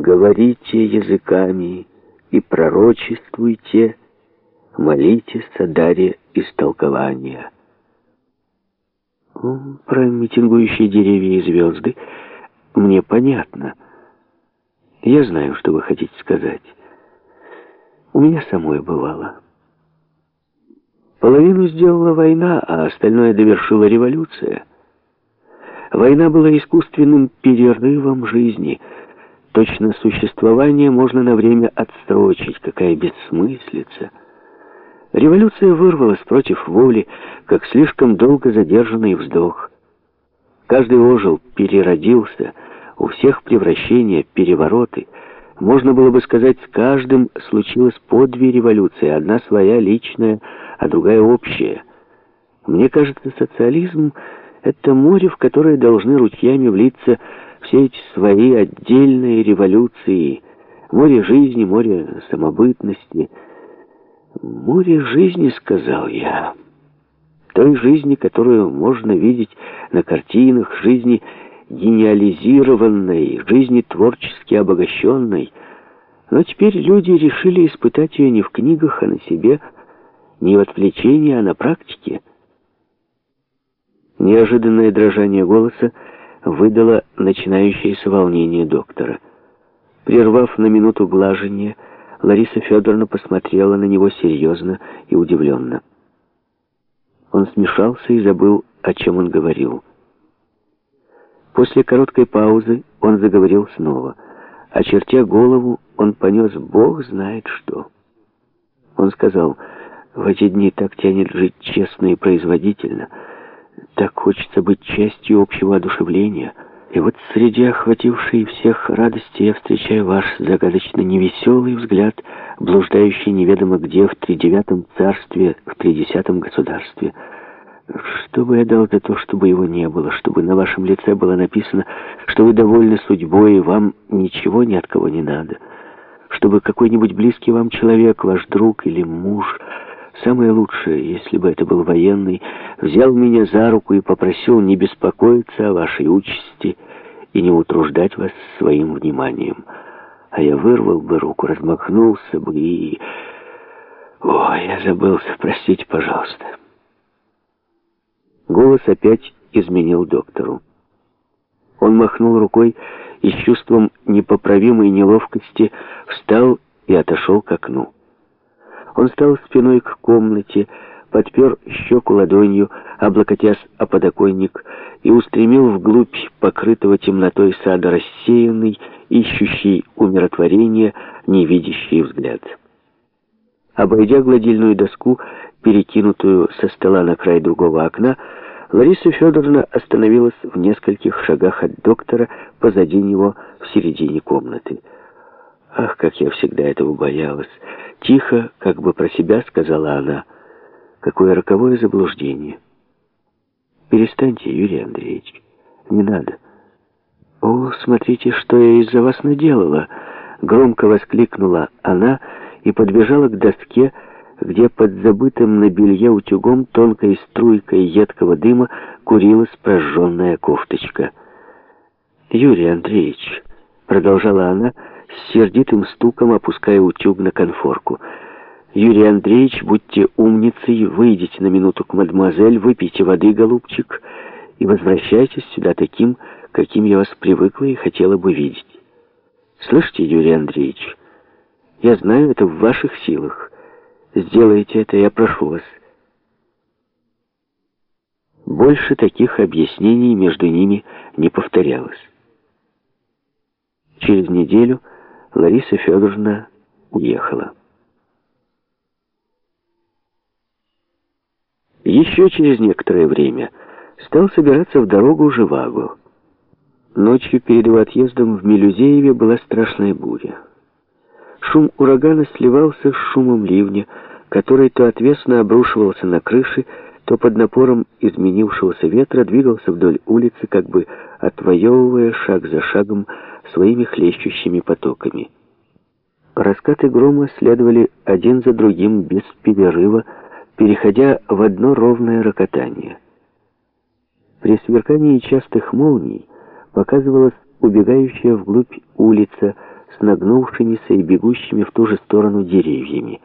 говорите языками и пророчествуйте, молитесь о даре истолкования. Про митингующие деревья и звезды мне понятно. Я знаю, что вы хотите сказать. У меня самой бывало. Половину сделала война, а остальное довершила революция. Война была искусственным перерывом жизни. Точно существование можно на время отсрочить, какая бессмыслица. Революция вырвалась против воли, как слишком долго задержанный вздох. Каждый ожил, переродился, у всех превращения, перевороты. Можно было бы сказать, с каждым случилось по две революции, одна своя личная, а другая общая. Мне кажется, социализм — это море, в которое должны ручьями влиться эти свои отдельные революции. Море жизни, море самобытности — «Море жизни», — сказал я. Той жизни, которую можно видеть на картинах, жизни гениализированной, жизни творчески обогащенной. Но теперь люди решили испытать ее не в книгах, а на себе, не в отвлечении, а на практике. Неожиданное дрожание голоса выдало начинающееся волнение доктора. Прервав на минуту глажение, Лариса Федоровна посмотрела на него серьезно и удивленно. Он смешался и забыл, о чем он говорил. После короткой паузы он заговорил снова. Очертя голову, он понес Бог знает что. Он сказал, в эти дни так тянет жить честно и производительно, так хочется быть частью общего одушевления — и вот среди охватившей всех радости я встречаю ваш загадочно невеселый взгляд, блуждающий неведомо где, в тридевятом царстве, в тридесятом государстве. Что бы я дал за то, чтобы его не было, чтобы на вашем лице было написано, что вы довольны судьбой, и вам ничего ни от кого не надо, чтобы какой-нибудь близкий вам человек, ваш друг или муж Самое лучшее, если бы это был военный, взял меня за руку и попросил не беспокоиться о вашей участи и не утруждать вас своим вниманием. А я вырвал бы руку, размахнулся бы и... О, я забылся, простите, пожалуйста. Голос опять изменил доктору. Он махнул рукой и с чувством непоправимой неловкости встал и отошел к окну. Он стал спиной к комнате, подпер щеку ладонью, облокотясь о подоконник, и устремил вглубь покрытого темнотой сада рассеянный, ищущий умиротворения, невидящий взгляд. Обойдя гладильную доску, перекинутую со стола на край другого окна, Лариса Федоровна остановилась в нескольких шагах от доктора позади него в середине комнаты. Ах, как я всегда этого боялась! Тихо, как бы про себя, сказала она. Какое роковое заблуждение. Перестаньте, Юрий Андреевич. Не надо. О, смотрите, что я из-за вас наделала. Громко воскликнула она и подбежала к доске, где под забытым на белье утюгом тонкой струйкой едкого дыма курилась прожженная кофточка. «Юрий Андреевич», — продолжала она, — с сердитым стуком опуская утюг на конфорку. «Юрий Андреевич, будьте умницей, выйдите на минуту к мадемуазель, выпейте воды, голубчик, и возвращайтесь сюда таким, каким я вас привыкла и хотела бы видеть. Слышите, Юрий Андреевич, я знаю, это в ваших силах. Сделайте это, я прошу вас». Больше таких объяснений между ними не повторялось. Через неделю Лариса Федоровна уехала. Еще через некоторое время стал собираться в дорогу Живаго. Ночью перед его отъездом в Мелюзееве была страшная буря. Шум урагана сливался с шумом ливня, который то отвесно обрушивался на крыши, то под напором изменившегося ветра двигался вдоль улицы, как бы отвоевывая шаг за шагом своими хлещущими потоками. Раскаты грома следовали один за другим без перерыва, переходя в одно ровное рокотание. При сверкании частых молний показывалась убегающая вглубь улица нагнувшимися и бегущими в ту же сторону деревьями.